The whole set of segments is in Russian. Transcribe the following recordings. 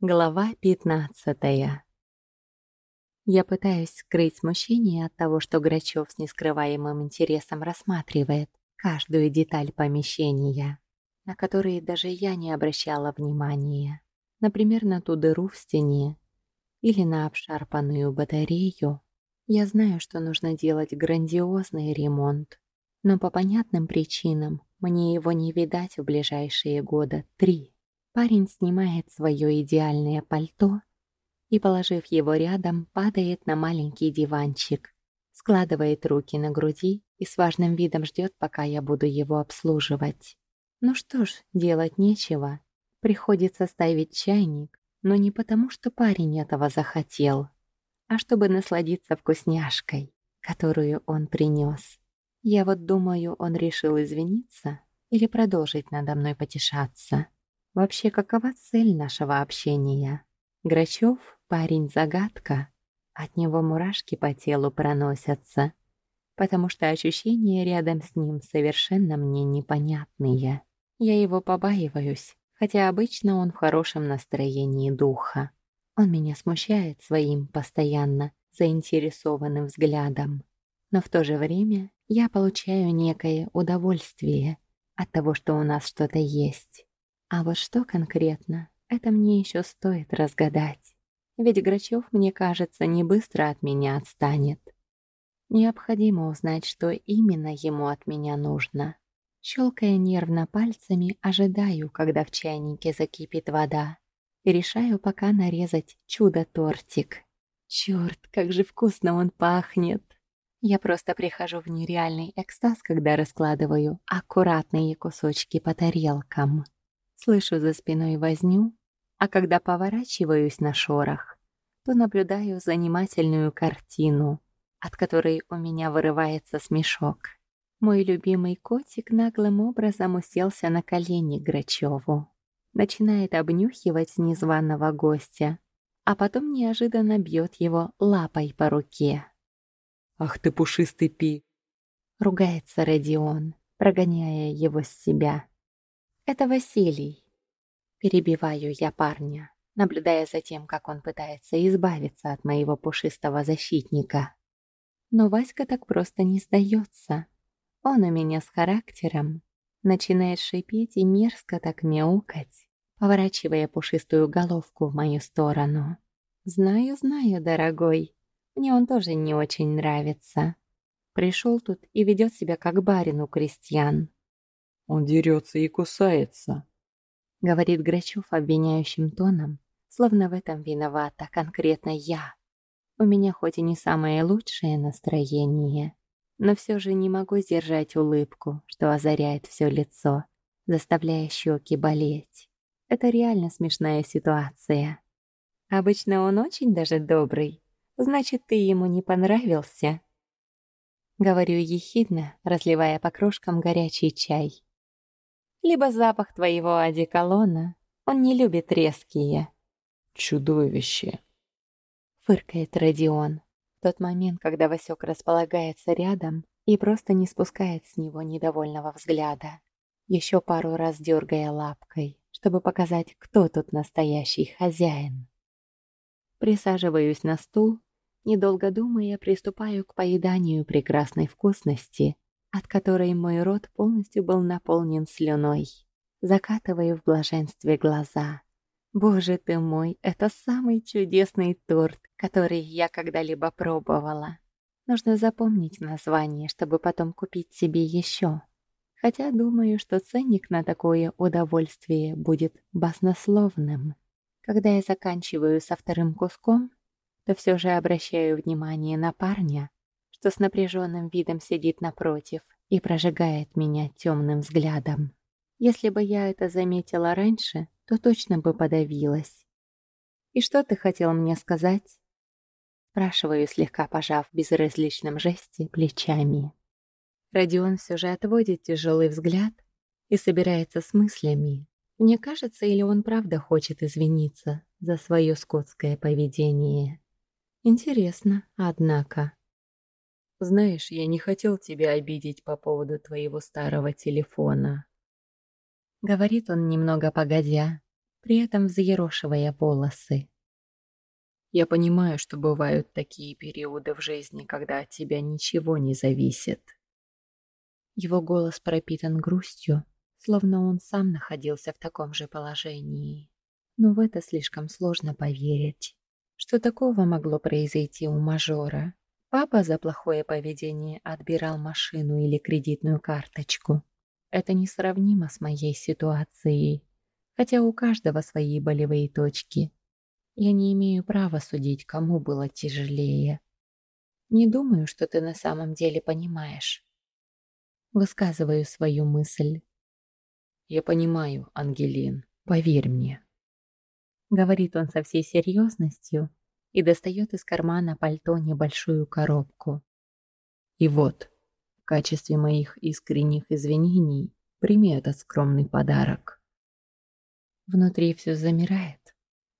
Глава пятнадцатая. Я пытаюсь скрыть смущение от того, что Грачев с нескрываемым интересом рассматривает каждую деталь помещения, на которые даже я не обращала внимания. Например, на ту дыру в стене или на обшарпанную батарею. Я знаю, что нужно делать грандиозный ремонт, но по понятным причинам мне его не видать в ближайшие года три. Парень снимает свое идеальное пальто и, положив его рядом, падает на маленький диванчик, складывает руки на груди и с важным видом ждет, пока я буду его обслуживать. Ну что ж, делать нечего. Приходится ставить чайник, но не потому, что парень этого захотел, а чтобы насладиться вкусняшкой, которую он принес. Я вот думаю, он решил извиниться или продолжить надо мной потешаться. Вообще, какова цель нашего общения? Грачев — парень-загадка. От него мурашки по телу проносятся, потому что ощущения рядом с ним совершенно мне непонятные. Я его побаиваюсь, хотя обычно он в хорошем настроении духа. Он меня смущает своим постоянно заинтересованным взглядом. Но в то же время я получаю некое удовольствие от того, что у нас что-то есть. А вот что конкретно, это мне еще стоит разгадать. Ведь Грачев, мне кажется, не быстро от меня отстанет. Необходимо узнать, что именно ему от меня нужно. Щелкая нервно пальцами, ожидаю, когда в чайнике закипит вода. И решаю пока нарезать чудо-тортик. Черт, как же вкусно он пахнет! Я просто прихожу в нереальный экстаз, когда раскладываю аккуратные кусочки по тарелкам. Слышу за спиной возню, а когда поворачиваюсь на шорох, то наблюдаю занимательную картину, от которой у меня вырывается смешок. Мой любимый котик наглым образом уселся на колени Грачеву. Начинает обнюхивать незваного гостя, а потом неожиданно бьет его лапой по руке. «Ах ты пушистый пи!» Ругается Родион, прогоняя его с себя. Это Василий. Перебиваю я парня, наблюдая за тем, как он пытается избавиться от моего пушистого защитника. Но Васька так просто не сдается. Он у меня с характером. Начинает шипеть и мерзко так мяукать, поворачивая пушистую головку в мою сторону. Знаю, знаю, дорогой. Мне он тоже не очень нравится. Пришел тут и ведет себя как барин у крестьян. Он дерется и кусается», — говорит Грачев обвиняющим тоном, словно в этом виновата конкретно я. У меня хоть и не самое лучшее настроение, но все же не могу сдержать улыбку, что озаряет все лицо, заставляя щеки болеть. Это реально смешная ситуация. Обычно он очень даже добрый. Значит, ты ему не понравился? Говорю ехидно, разливая по крошкам горячий чай либо запах твоего одеколона. Он не любит резкие. Чудовище. Фыркает Родион. В тот момент, когда Васек располагается рядом и просто не спускает с него недовольного взгляда. Еще пару раз дергая лапкой, чтобы показать, кто тут настоящий хозяин. Присаживаюсь на стул, недолго думая, приступаю к поеданию прекрасной вкусности — от которой мой рот полностью был наполнен слюной. Закатываю в блаженстве глаза. Боже ты мой, это самый чудесный торт, который я когда-либо пробовала. Нужно запомнить название, чтобы потом купить себе еще. Хотя думаю, что ценник на такое удовольствие будет баснословным. Когда я заканчиваю со вторым куском, то все же обращаю внимание на парня, что с напряженным видом сидит напротив и прожигает меня темным взглядом. Если бы я это заметила раньше, то точно бы подавилась. «И что ты хотел мне сказать?» Спрашиваю, слегка пожав в безразличном жесте плечами. Родион все же отводит тяжелый взгляд и собирается с мыслями. Мне кажется, или он правда хочет извиниться за свое скотское поведение. Интересно, однако. Знаешь, я не хотел тебя обидеть по поводу твоего старого телефона. Говорит он немного погодя, при этом взъерошивая волосы. Я понимаю, что бывают такие периоды в жизни, когда от тебя ничего не зависит. Его голос пропитан грустью, словно он сам находился в таком же положении. Но в это слишком сложно поверить. Что такого могло произойти у мажора? Папа за плохое поведение отбирал машину или кредитную карточку. Это несравнимо с моей ситуацией, хотя у каждого свои болевые точки. Я не имею права судить, кому было тяжелее. Не думаю, что ты на самом деле понимаешь. Высказываю свою мысль. Я понимаю, Ангелин, поверь мне. Говорит он со всей серьезностью и достает из кармана пальто небольшую коробку. И вот, в качестве моих искренних извинений, прими этот скромный подарок. Внутри все замирает.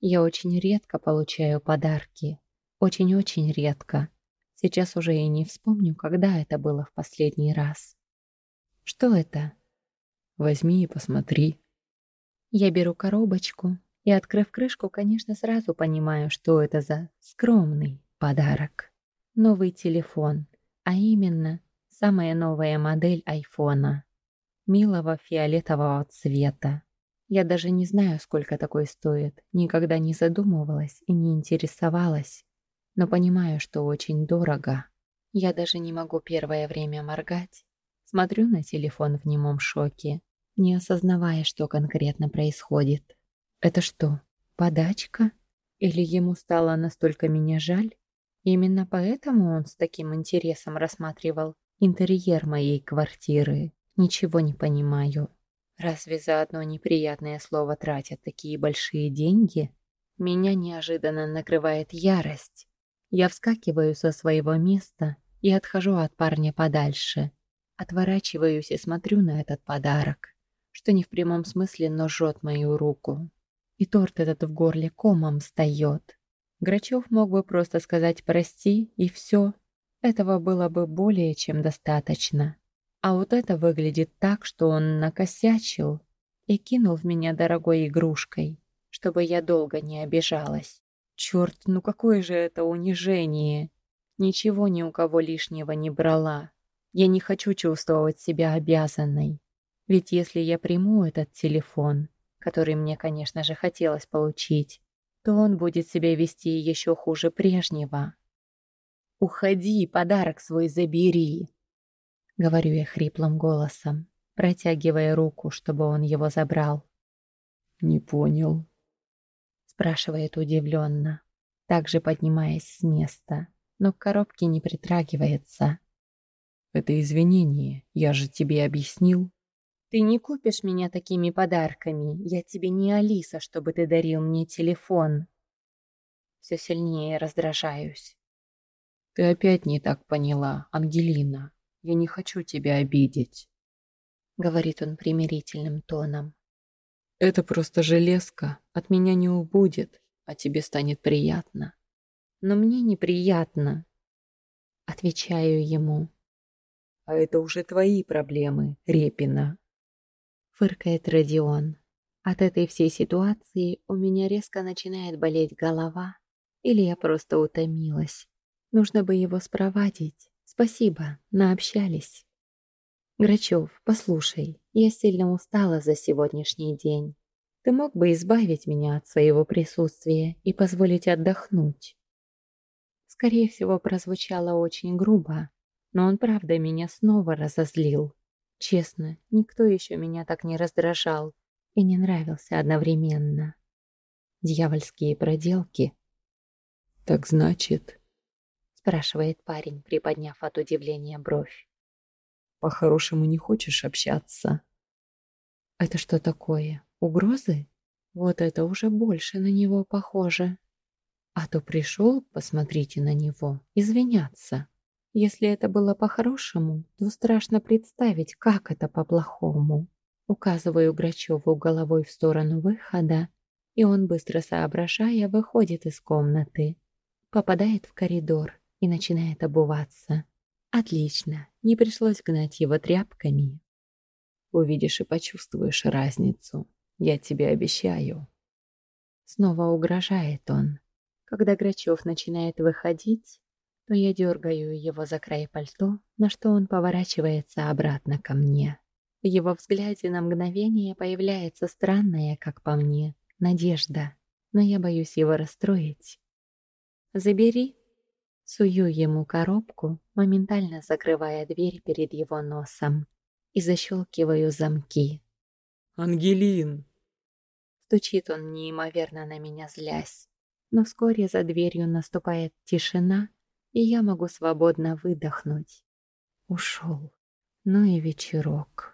Я очень редко получаю подарки. Очень-очень редко. Сейчас уже и не вспомню, когда это было в последний раз. Что это? Возьми и посмотри. Я беру коробочку и, открыв крышку, конечно, сразу понимаю, что это за скромный подарок. Новый телефон, а именно самая новая модель айфона. Милого фиолетового цвета. Я даже не знаю, сколько такой стоит, никогда не задумывалась и не интересовалась, но понимаю, что очень дорого. Я даже не могу первое время моргать. Смотрю на телефон в немом шоке, не осознавая, что конкретно происходит. Это что, подачка? Или ему стало настолько меня жаль? Именно поэтому он с таким интересом рассматривал интерьер моей квартиры. Ничего не понимаю. Разве за одно неприятное слово тратят такие большие деньги? Меня неожиданно накрывает ярость. Я вскакиваю со своего места и отхожу от парня подальше. Отворачиваюсь и смотрю на этот подарок, что не в прямом смысле, но жжет мою руку. И торт этот в горле комом встает. Грачев мог бы просто сказать «прости» и все. Этого было бы более чем достаточно. А вот это выглядит так, что он накосячил и кинул в меня дорогой игрушкой, чтобы я долго не обижалась. Черт, ну какое же это унижение! Ничего ни у кого лишнего не брала. Я не хочу чувствовать себя обязанной. Ведь если я приму этот телефон, который мне, конечно же, хотелось получить, то он будет себя вести еще хуже прежнего. «Уходи, подарок свой забери!» — говорю я хриплым голосом, протягивая руку, чтобы он его забрал. «Не понял», — спрашивает удивленно, также поднимаясь с места, но к коробке не притрагивается. «Это извинение, я же тебе объяснил». «Ты не купишь меня такими подарками, я тебе не Алиса, чтобы ты дарил мне телефон». Все сильнее раздражаюсь. «Ты опять не так поняла, Ангелина. Я не хочу тебя обидеть», — говорит он примирительным тоном. «Это просто железка, от меня не убудет, а тебе станет приятно». «Но мне неприятно», — отвечаю ему. «А это уже твои проблемы, Репина», — фыркает Родион. От этой всей ситуации у меня резко начинает болеть голова, или я просто утомилась. Нужно бы его спровадить. Спасибо, наобщались. Грачев, послушай, я сильно устала за сегодняшний день. Ты мог бы избавить меня от своего присутствия и позволить отдохнуть. Скорее всего, прозвучало очень грубо, но он правда меня снова разозлил. Честно, никто еще меня так не раздражал и не нравился одновременно. Дьявольские проделки. Так значит, спрашивает парень, приподняв от удивления бровь. По-хорошему не хочешь общаться? Это что такое? Угрозы? Вот это уже больше на него похоже. А то пришел, посмотрите на него, извиняться. Если это было по-хорошему, то страшно представить, как это по-плохому. Указываю Грачеву головой в сторону выхода, и он, быстро соображая, выходит из комнаты. Попадает в коридор и начинает обуваться. Отлично, не пришлось гнать его тряпками. Увидишь и почувствуешь разницу. Я тебе обещаю. Снова угрожает он. Когда Грачев начинает выходить, то я дергаю его за край пальто, на что он поворачивается обратно ко мне. В его взгляде на мгновение появляется странная, как по мне, надежда, но я боюсь его расстроить. «Забери!» Сую ему коробку, моментально закрывая дверь перед его носом, и защелкиваю замки. «Ангелин!» Стучит он неимоверно на меня злясь, но вскоре за дверью наступает тишина, и я могу свободно выдохнуть. Ушел. Ну и вечерок.